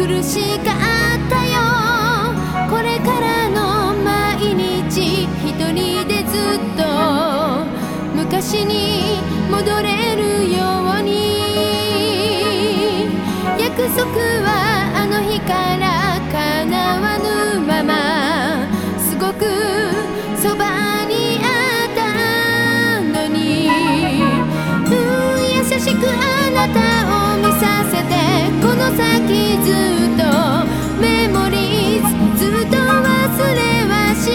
苦しかったよ。これからの毎日一人でずっと昔に戻れるように。約束はあの日から叶わぬまますごくそばにあったのに。優しくあなたを見させて先ずっとメモリずっと忘れはし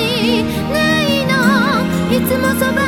ないの。いつもそば